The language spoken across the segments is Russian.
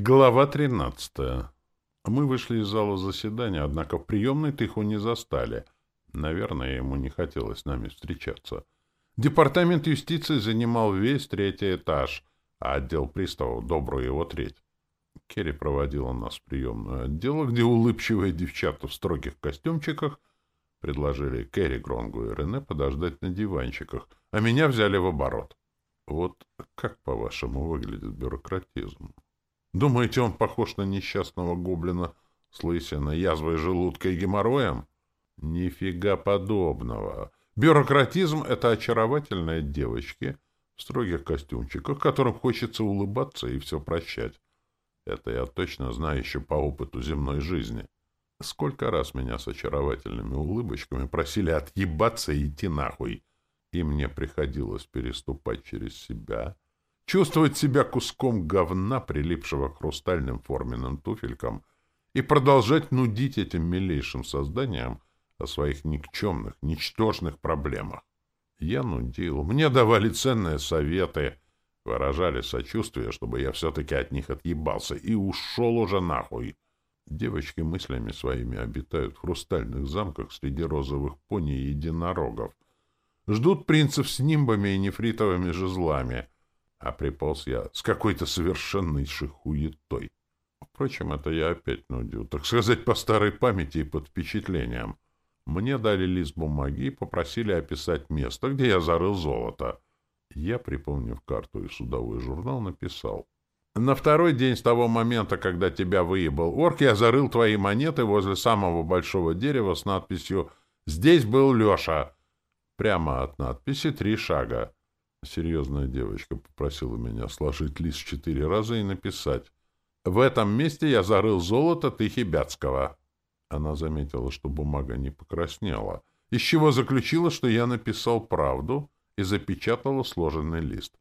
Глава 13. Мы вышли из зала заседания, однако в приемной Тыху не застали. Наверное, ему не хотелось с нами встречаться. Департамент юстиции занимал весь третий этаж, а отдел приставов — добрую его треть. Керри проводила нас в приемную отдела, где улыбчивые девчата в строгих костюмчиках предложили Керри, Гронгу и Рене подождать на диванчиках, а меня взяли в оборот. Вот как, по-вашему, выглядит бюрократизм? Думаете, он похож на несчастного гоблина с лысиной, язвой желудка и геморроем? Нифига подобного. Бюрократизм — это очаровательные девочки в строгих костюмчиках, которым хочется улыбаться и все прощать. Это я точно знаю еще по опыту земной жизни. Сколько раз меня с очаровательными улыбочками просили отъебаться и идти нахуй. И мне приходилось переступать через себя — чувствовать себя куском говна, прилипшего к хрустальным форменным туфелькам, и продолжать нудить этим милейшим созданиям о своих никчемных, ничтожных проблемах. Я нудил, мне давали ценные советы, выражали сочувствие, чтобы я все-таки от них отъебался, и ушел уже нахуй. Девочки мыслями своими обитают в хрустальных замках среди розовых пони и единорогов. Ждут принцев с нимбами и нефритовыми жезлами — а приполз я с какой-то совершенной хуетой. Впрочем, это я опять нудю, так сказать, по старой памяти и под впечатлением. Мне дали лист бумаги и попросили описать место, где я зарыл золото. Я, припомнив карту и судовой журнал, написал. На второй день с того момента, когда тебя выебал орк, я зарыл твои монеты возле самого большого дерева с надписью «Здесь был Леша». Прямо от надписи три шага. Серьезная девочка попросила меня сложить лист четыре раза и написать. «В этом месте я зарыл золото Тыхибятского». Она заметила, что бумага не покраснела, из чего заключила, что я написал правду и запечатала сложенный лист.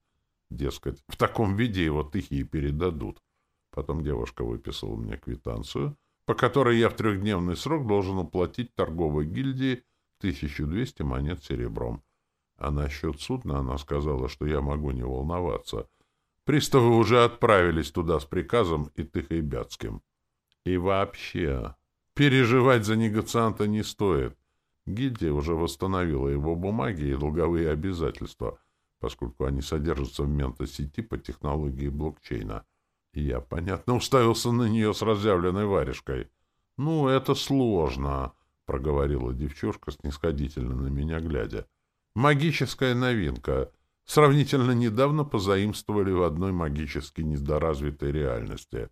Дескать, в таком виде его Тыхи передадут. Потом девушка выписала мне квитанцию, по которой я в трехдневный срок должен уплатить торговой гильдии 1200 монет серебром. А насчет судна она сказала, что я могу не волноваться. Приставы уже отправились туда с приказом и Тыхайбятским. И вообще, переживать за негацианта не стоит. Гильдия уже восстановила его бумаги и долговые обязательства, поскольку они содержатся в ментосети по технологии блокчейна. И я, понятно, уставился на нее с разъявленной варежкой. — Ну, это сложно, — проговорила девчушка, снисходительно на меня глядя. Магическая новинка. Сравнительно недавно позаимствовали в одной магически недоразвитой реальности.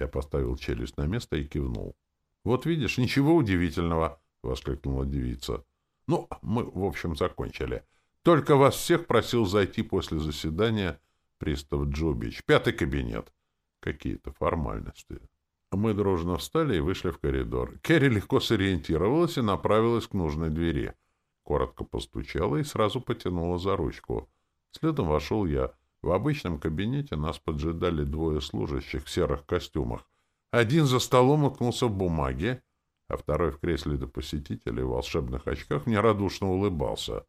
Я поставил челюсть на место и кивнул. — Вот видишь, ничего удивительного, — воскликнула девица. — Ну, мы, в общем, закончили. Только вас всех просил зайти после заседания пристав Джубич. Пятый кабинет. Какие-то формальности. Мы дружно встали и вышли в коридор. Керри легко сориентировалась и направилась к нужной двери. Коротко постучала и сразу потянула за ручку. Следом вошел я. В обычном кабинете нас поджидали двое служащих в серых костюмах. Один за столом уткнулся в бумаге, а второй в кресле до посетителей в волшебных очках мне радушно улыбался.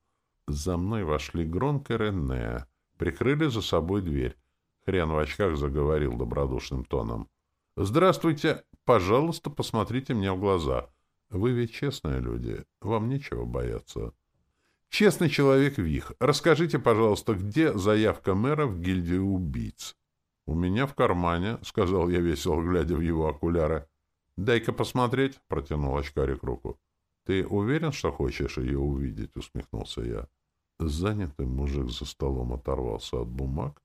За мной вошли Гронк и Рене, прикрыли за собой дверь. Хрен в очках заговорил добродушным тоном. — Здравствуйте. Пожалуйста, посмотрите мне в глаза. Вы ведь честные люди, вам нечего бояться. Честный человек Вих, расскажите, пожалуйста, где заявка мэра в гильдию убийц? У меня в кармане, — сказал я весело, глядя в его окуляры. Дай-ка посмотреть, — протянул очкарик руку. Ты уверен, что хочешь ее увидеть? — усмехнулся я. Занятый мужик за столом оторвался от бумаг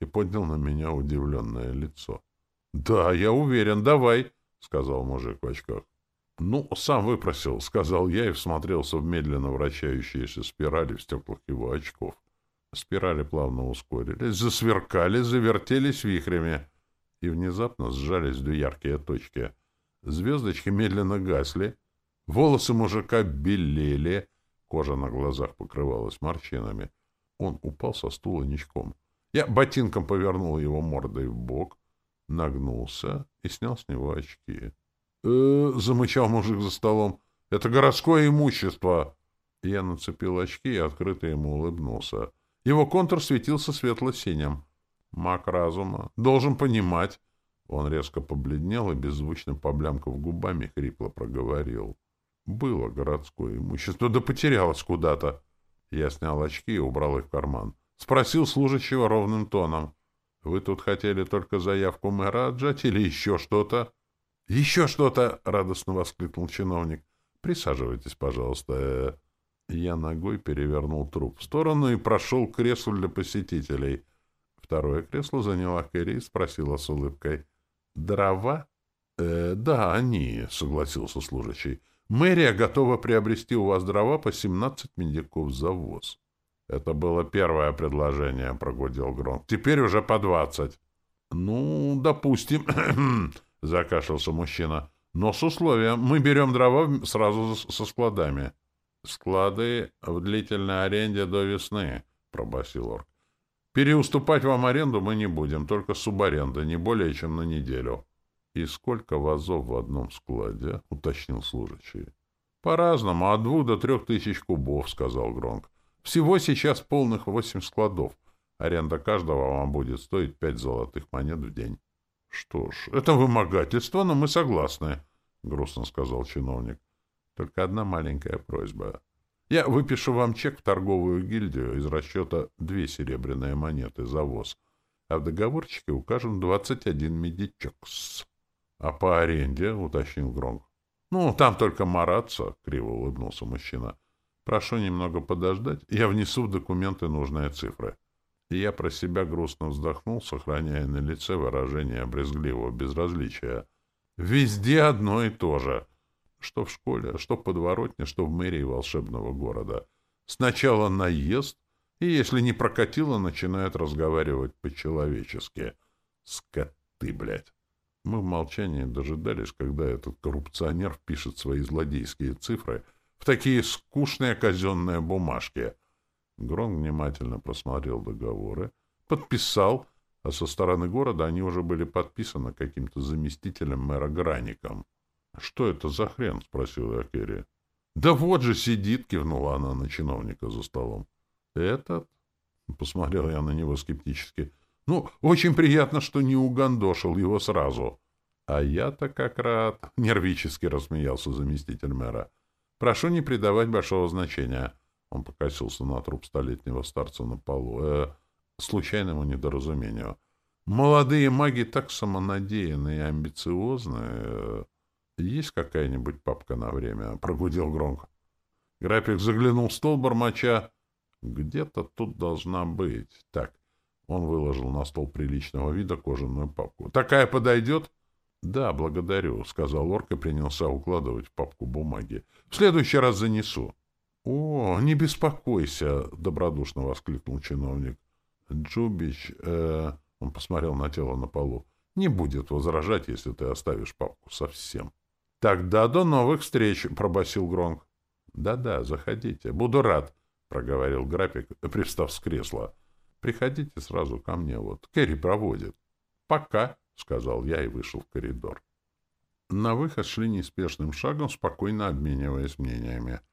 и поднял на меня удивленное лицо. — Да, я уверен, давай, — сказал мужик в очках. «Ну, сам выпросил», — сказал я и всмотрелся в медленно вращающиеся спирали в стеклах его очков. Спирали плавно ускорились, засверкали, завертелись вихрями и внезапно сжались в две яркие точки. Звездочки медленно гасли, волосы мужика белели, кожа на глазах покрывалась морщинами. Он упал со стула ничком. Я ботинком повернул его мордой в бок, нагнулся и снял с него очки э замычал мужик за столом. «Это городское имущество!» Я нацепил очки и открыто ему улыбнулся. Его контур светился светло-синим. Маг разума. Должен понимать. Он резко побледнел и, беззвучно поблямков губами, хрипло проговорил. Было городское имущество, да потерялось куда-то. Я снял очки и убрал их в карман. Спросил служащего ровным тоном. Вы тут хотели только заявку мэра отжать или еще что-то? — Еще что-то! — радостно воскликнул чиновник. — Присаживайтесь, пожалуйста. Я ногой перевернул труп в сторону и прошел к креслу для посетителей. Второе кресло заняла Кэрри и спросила с улыбкой. — Дрова? «Э, — Да, они, — согласился служащий. — Мэрия готова приобрести у вас дрова по семнадцать медиков за воз. Это было первое предложение, прогудел Гронк. Теперь уже по двадцать. Ну, допустим, закашлялся мужчина. Но с условием, мы берем дрова сразу со складами. Склады в длительной аренде до весны, пробасил Орк. Переуступать вам аренду мы не будем, только субаренда, не более чем на неделю. И сколько вазов в одном складе? уточнил служащий. По-разному, от двух до трех тысяч кубов, сказал Гронк. Всего сейчас полных восемь складов. Аренда каждого вам будет стоить пять золотых монет в день. — Что ж, это вымогательство, но мы согласны, — грустно сказал чиновник. — Только одна маленькая просьба. Я выпишу вам чек в торговую гильдию из расчета две серебряные монеты за воз, а в договорчике укажем двадцать один медичокс. — А по аренде, — уточнил Гронк. — Ну, там только мараться, — криво улыбнулся мужчина. Прошу немного подождать, я внесу в документы нужные цифры. Я про себя грустно вздохнул, сохраняя на лице выражение брезгливого безразличия. Везде одно и то же. Что в школе, что в подворотне, что в мэрии волшебного города. Сначала наезд, и если не прокатило, начинают разговаривать по-человечески. Скоты, блядь. Мы в молчании дожидались, когда этот коррупционер впишет свои злодейские цифры — в такие скучные казенные бумажки. Грон внимательно просмотрел договоры, подписал, а со стороны города они уже были подписаны каким-то заместителем мэра Граником. — Что это за хрен? — спросил я Керри. — Да вот же сидит, — кивнула она на чиновника за столом. — Этот? — посмотрел я на него скептически. — Ну, очень приятно, что не угандошил его сразу. — А я-то как рад, — нервически рассмеялся заместитель мэра. — Прошу не придавать большого значения. Он покосился на труп столетнего старца на полу. Э, случайному недоразумению. Молодые маги так самонадеянные и амбициозные. Есть какая-нибудь папка на время? Прогудел громко. График заглянул в стол бормоча. Где-то тут должна быть. Так, он выложил на стол приличного вида кожаную папку. Такая подойдет? — Да, благодарю, — сказал Орк и принялся укладывать в папку бумаги. — В следующий раз занесу. — О, не беспокойся, — добродушно воскликнул чиновник. — Джубич, э... — он посмотрел на тело на полу. — Не будет возражать, если ты оставишь папку совсем. — Тогда до новых встреч, — пробасил Гронк. Да — Да-да, заходите. Буду рад, — проговорил график, пристав с кресла. — Приходите сразу ко мне, вот. Керри проводит. — Пока. — сказал я и вышел в коридор. На выход шли неспешным шагом, спокойно обмениваясь мнениями. —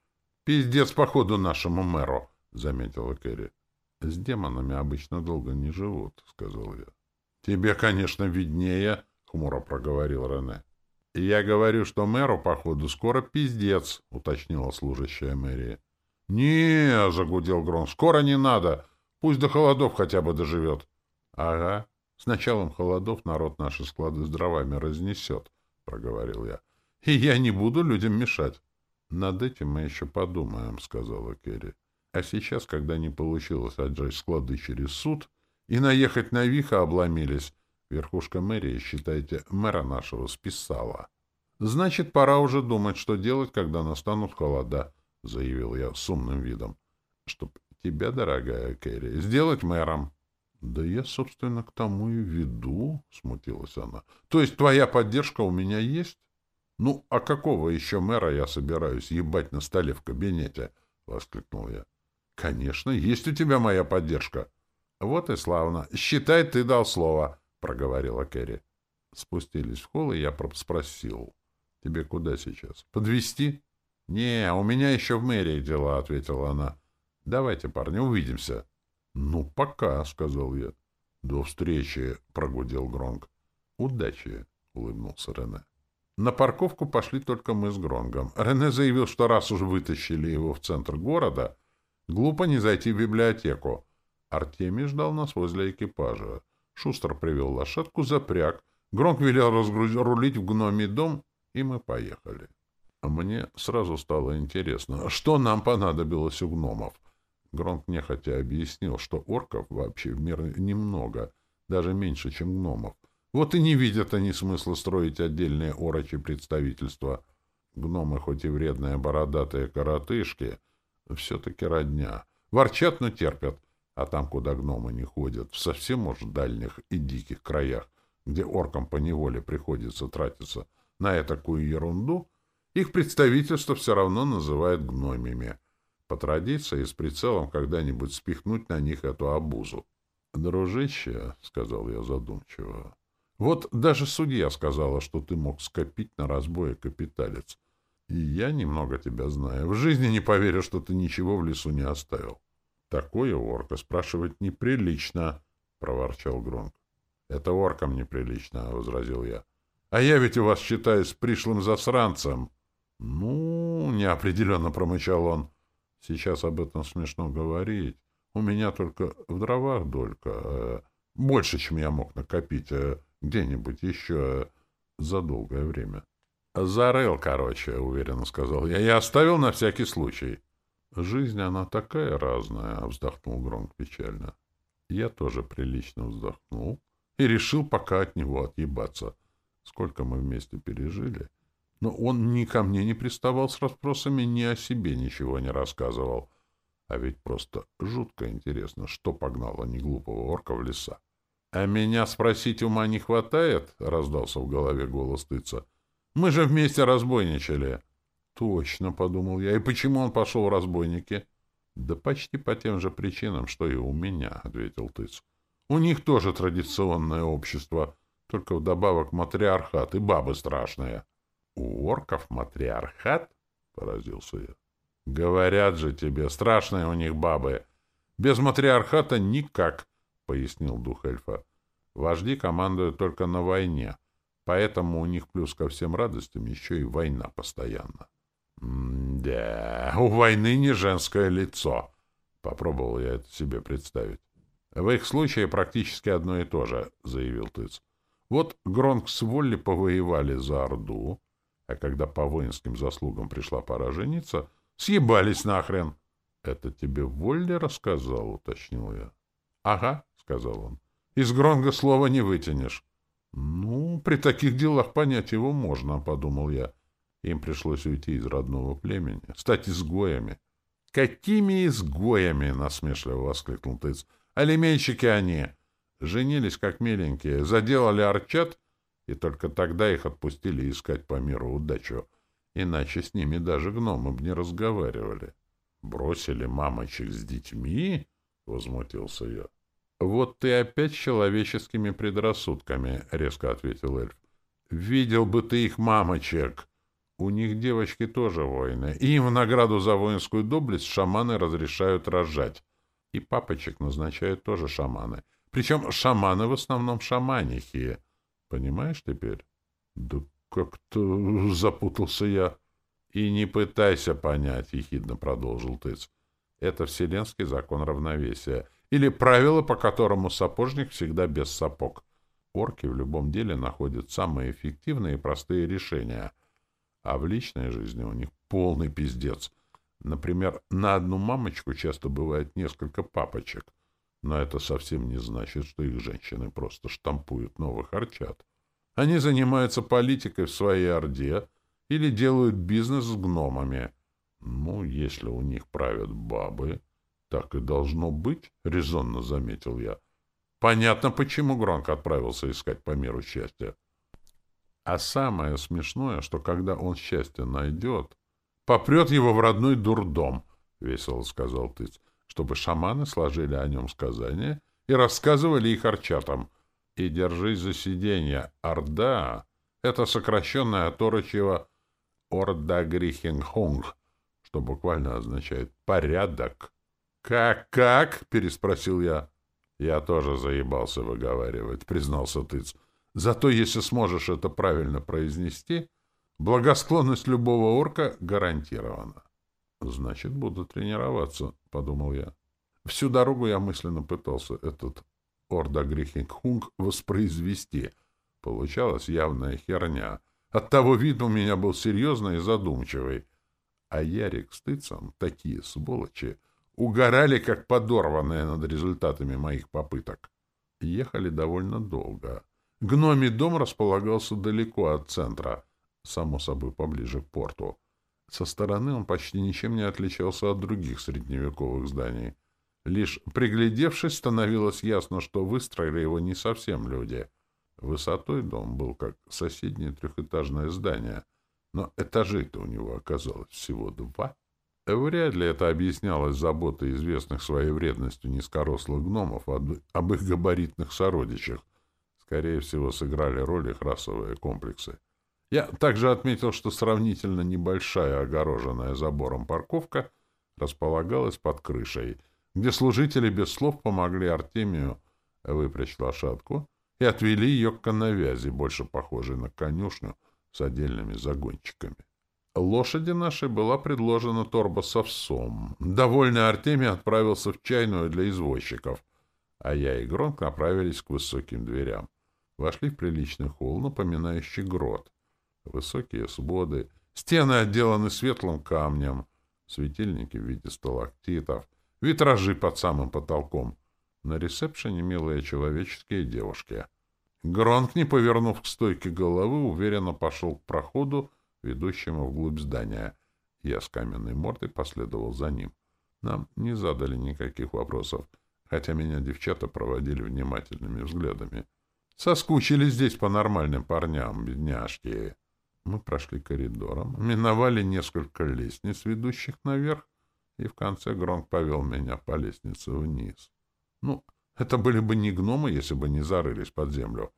Пиздец, походу, нашему мэру, — заметила Кэрри. — С демонами обычно долго не живут, — сказал я. — Тебе, конечно, виднее, — хмуро проговорил Рене. — Я говорю, что мэру, походу, скоро пиздец, — уточнила служащая мэрии. — Не, — загудел Грон, — скоро не надо. Пусть до холодов хотя бы доживет. — Ага, с началом холодов народ наши склады с дровами разнесет, — проговорил я. — И я не буду людям мешать. — Над этим мы еще подумаем, — сказала Керри. А сейчас, когда не получилось отжать склады через суд и наехать на Виха обломились, верхушка мэрии, считайте, мэра нашего списала. — Значит, пора уже думать, что делать, когда настанут холода, — заявил я с умным видом. — Чтоб тебя, дорогая Керри, сделать мэром. — да я, собственно, к тому и веду, — смутилась она. — То есть твоя поддержка у меня есть? — Ну, а какого еще мэра я собираюсь ебать на столе в кабинете? — воскликнул я. — Конечно, есть у тебя моя поддержка. — Вот и славно. Считай, ты дал слово, — проговорила Керри. Спустились в холл, и я спросил. — Тебе куда сейчас? Подвести? Не, у меня еще в мэрии дела, — ответила она. — Давайте, парни, увидимся. — Ну, пока, — сказал я. — До встречи, — прогудел Гронк. Удачи, — улыбнулся Рене. На парковку пошли только мы с Гронгом. Рене заявил, что раз уж вытащили его в центр города, глупо не зайти в библиотеку. Артемий ждал нас возле экипажа. Шустер привел лошадку, запряг. Гронк велел разгрузить, рулить в гномий дом, и мы поехали. Мне сразу стало интересно, что нам понадобилось у гномов. Гронк нехотя объяснил, что орков вообще в мире немного, даже меньше, чем гномов. Вот и не видят они смысла строить отдельные орочи представительства. Гномы, хоть и вредные бородатые коротышки, все-таки родня. Ворчат, но терпят. А там, куда гномы не ходят, в совсем, может, дальних и диких краях, где оркам по неволе приходится тратиться на такую ерунду, их представительство все равно называют гномиями. По традиции, с прицелом когда-нибудь спихнуть на них эту обузу. «Дружище», — сказал я задумчиво, вот даже судья сказала, что ты мог скопить на разбое капиталец. И я немного тебя знаю. В жизни не поверю, что ты ничего в лесу не оставил. Такое орка спрашивать неприлично, — проворчал Гронк. — Это оркам неприлично, — возразил я. — А я ведь у вас считаюсь пришлым засранцем. — Ну, — неопределенно промычал он. — Сейчас об этом смешно говорить. У меня только в дровах долька. Э, больше, чем я мог накопить. Э, где-нибудь еще за долгое время. «Зарыл, короче», — уверенно сказал я. «Я оставил на всякий случай». «Жизнь, она такая разная», — вздохнул Гронк печально. Я тоже прилично вздохнул и решил пока от него отъебаться. Сколько мы вместе пережили. Но он ни ко мне не приставал с расспросами, ни о себе ничего не рассказывал. А ведь просто жутко интересно, что погнало неглупого орка в леса. — А меня спросить ума не хватает? — раздался в голове голос тыца. — Мы же вместе разбойничали. — Точно, — подумал я. — И почему он пошел в разбойники? — Да почти по тем же причинам, что и у меня, — ответил тыц. — У них тоже традиционное общество, только вдобавок матриархат и бабы страшные. — У орков матриархат? — поразился я. — Говорят же тебе, страшные у них бабы. Без матриархата никак пояснил дух эльфа. Вожди командуют только на войне, поэтому у них плюс ко всем радостям еще и война постоянно. «Да, у войны не женское лицо», — попробовал я это себе представить. «В их случае практически одно и то же», — заявил Тыц. «Вот Гронк с Волли повоевали за Орду, а когда по воинским заслугам пришла пора жениться, съебались нахрен». «Это тебе Волли рассказал?» — уточнил я. «Ага», сказал он. Из Гронга слова не вытянешь. Ну, при таких делах понять его можно, подумал я. Им пришлось уйти из родного племени, стать изгоями. Какими изгоями? насмешливо воскликнул Тыц. Алименщики они. Женились как миленькие, заделали арчат, и только тогда их отпустили искать по миру удачу. Иначе с ними даже гномы бы не разговаривали. Бросили мамочек с детьми? — возмутился я. «Вот ты опять человеческими предрассудками», — резко ответил эльф. «Видел бы ты их мамочек! У них девочки тоже воины, и им в награду за воинскую доблесть шаманы разрешают рожать. И папочек назначают тоже шаманы. Причем шаманы в основном шаманихи. Понимаешь теперь?» «Да как-то запутался я». «И не пытайся понять», — ехидно продолжил Тыц. «Это вселенский закон равновесия» или правило, по которому сапожник всегда без сапог. Орки в любом деле находят самые эффективные и простые решения, а в личной жизни у них полный пиздец. Например, на одну мамочку часто бывает несколько папочек, но это совсем не значит, что их женщины просто штампуют новых арчат. Они занимаются политикой в своей орде или делают бизнес с гномами. Ну, если у них правят бабы, так и должно быть, — резонно заметил я. Понятно, почему Гронк отправился искать по миру счастья. А самое смешное, что когда он счастье найдет, попрет его в родной дурдом, — весело сказал Тыц, чтобы шаманы сложили о нем сказания и рассказывали их арчатам. И держись за сиденье. Орда — это сокращенное от орочьего Орда Грихенхунг, что буквально означает «порядок». «Как-как?» — переспросил я. «Я тоже заебался выговаривать», — признался Тыц. Зато если сможешь это правильно произнести, благосклонность любого орка гарантирована. Значит, буду тренироваться, — подумал я. Всю дорогу я мысленно пытался этот Орда Грихингхунг воспроизвести. Получалась явная херня. Оттого вид у меня был серьезный и задумчивый. А Ярик с Тыцем, такие сволочи, угорали, как подорванные над результатами моих попыток. Ехали довольно долго. Гномий дом располагался далеко от центра, само собой поближе к порту. Со стороны он почти ничем не отличался от других средневековых зданий. Лишь приглядевшись, становилось ясно, что выстроили его не совсем люди. Высотой дом был как соседнее трехэтажное здание, но этажей-то у него оказалось всего два. Вряд ли это объяснялось заботой известных своей вредностью низкорослых гномов об их габаритных сородичах. Скорее всего, сыграли роль их расовые комплексы. Я также отметил, что сравнительно небольшая огороженная забором парковка располагалась под крышей, где служители без слов помогли Артемию выпрячь лошадку и отвели ее к коновязи, больше похожей на конюшню с отдельными загончиками. Лошади нашей была предложена торба с овсом. Довольный Артемий отправился в чайную для извозчиков, а я и Гронк направились к высоким дверям. Вошли в приличный холл, напоминающий грот. Высокие своды, стены отделаны светлым камнем, светильники в виде сталактитов, витражи под самым потолком. На ресепшене милые человеческие девушки. Гронк, не повернув к стойке головы, уверенно пошел к проходу, ведущему вглубь здания. Я с каменной мордой последовал за ним. Нам не задали никаких вопросов, хотя меня девчата проводили внимательными взглядами. Соскучились здесь по нормальным парням, бедняжки. Мы прошли коридором, миновали несколько лестниц, ведущих наверх, и в конце Гронк повел меня по лестнице вниз. Ну, это были бы не гномы, если бы не зарылись под землю.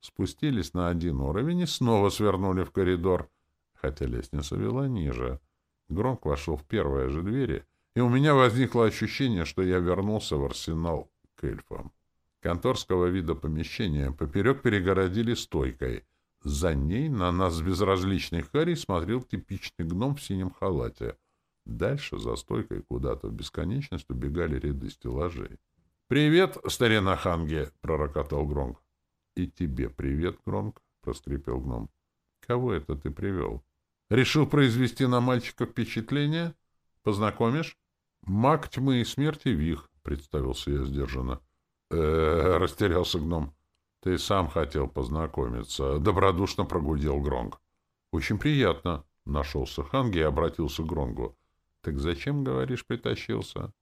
Спустились на один уровень и снова свернули в коридор — хотя лестница вела ниже. Громк вошел в первые же двери, и у меня возникло ощущение, что я вернулся в арсенал к эльфам. Конторского вида помещения поперек перегородили стойкой. За ней на нас с безразличной Харри смотрел типичный гном в синем халате. Дальше за стойкой куда-то в бесконечность убегали ряды стеллажей. «Привет, старина Ханге!» — пророкотал Гронк. «И тебе привет, Гронк!» — проскрипел гном. «Кого это ты привел?» Решил произвести на мальчика впечатление? Познакомишь? Маг тьмы и смерти Вих, представился я сдержанно. э растерялся гном. Ты сам хотел познакомиться. Добродушно прогудел Гронг. Очень приятно. Нашелся Ханги и обратился к Гронгу. Так зачем, говоришь, притащился?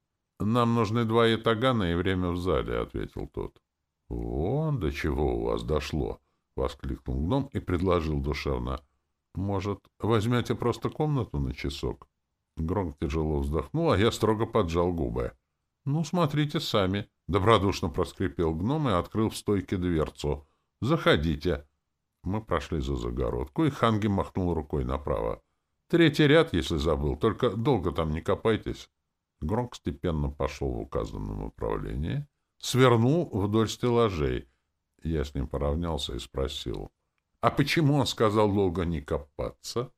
Нам нужны два ятагана и время в зале, ответил тот. Вон до чего у вас дошло, воскликнул гном и предложил душевно. Может, возьмете просто комнату на часок? Громко тяжело вздохнул, а я строго поджал губы. — Ну, смотрите сами. Добродушно проскрипел гном и открыл в стойке дверцу. — Заходите. Мы прошли за загородку, и Ханги махнул рукой направо. — Третий ряд, если забыл, только долго там не копайтесь. Громк степенно пошел в указанном направлении, свернул вдоль стеллажей. Я с ним поравнялся и спросил. А почему он сказал долго не копаться?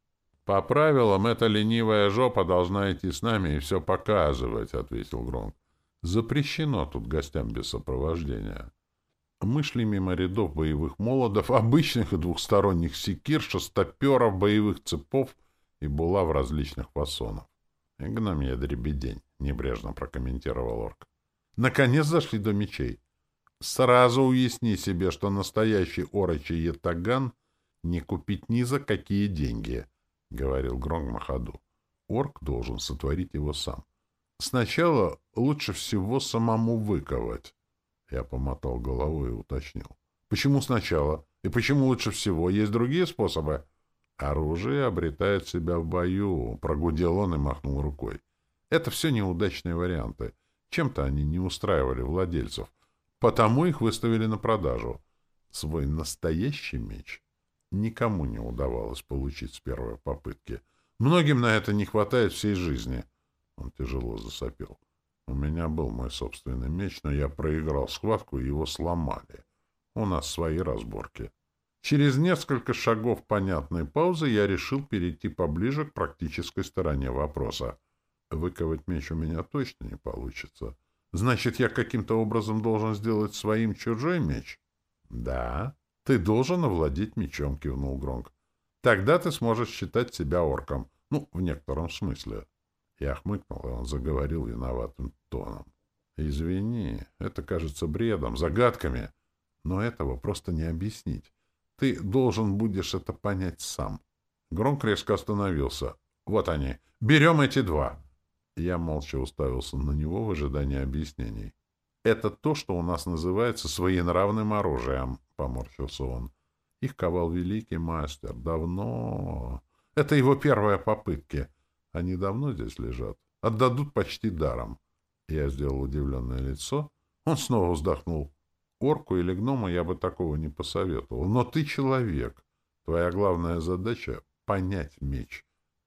По правилам, эта ленивая жопа должна идти с нами и все показывать, — ответил Гронк. Запрещено тут гостям без сопровождения. Мы шли мимо рядов боевых молодов, обычных и двухсторонних секир, шестоперов, боевых цепов и булав различных фасонов. — Гномья дребедень, — небрежно прокомментировал орк. Наконец дошли до мечей. Сразу уясни себе, что настоящий орочий ятаган не купить ни за какие деньги, — говорил Гронг Махаду. Орк должен сотворить его сам. Сначала лучше всего самому выковать. Я помотал головой и уточнил. Почему сначала? И почему лучше всего? Есть другие способы? Оружие обретает себя в бою, прогудел он и махнул рукой. Это все неудачные варианты. Чем-то они не устраивали владельцев. Потому их выставили на продажу. Свой настоящий меч никому не удавалось получить с первой попытки. Многим на это не хватает всей жизни. Он тяжело засопел. У меня был мой собственный меч, но я проиграл схватку, и его сломали. У нас свои разборки. Через несколько шагов понятной паузы я решил перейти поближе к практической стороне вопроса. Выковать меч у меня точно не получится. Значит, я каким-то образом должен сделать своим чужой меч? Да, ты должен овладеть мечом, кивнул Гронк. Тогда ты сможешь считать себя орком. Ну, в некотором смысле. Я хмыкнул, и он заговорил виноватым тоном. Извини, это кажется бредом, загадками. Но этого просто не объяснить. Ты должен будешь это понять сам. Гронк резко остановился. Вот они. Берем эти два. Я молча уставился на него в ожидании объяснений. Это то, что у нас называется своенравным оружием, поморщился он. Их ковал великий мастер. Давно. Это его первая попытка. Они давно здесь лежат. Отдадут почти даром. Я сделал удивленное лицо. Он снова вздохнул. Орку или гному я бы такого не посоветовал. Но ты человек. Твоя главная задача — понять меч.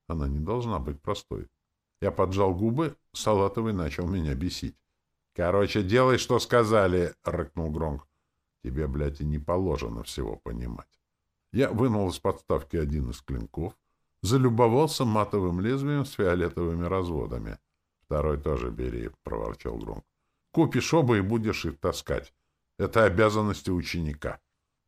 Она не должна быть простой. Я поджал губы, Салатовый начал меня бесить. — Короче, делай, что сказали, — рыкнул Гронк. — Тебе, блядь, и не положено всего понимать. Я вынул из подставки один из клинков, залюбовался матовым лезвием с фиолетовыми разводами. — Второй тоже бери, — проворчал Гронк. — Купишь оба и будешь их таскать. Это обязанности ученика. —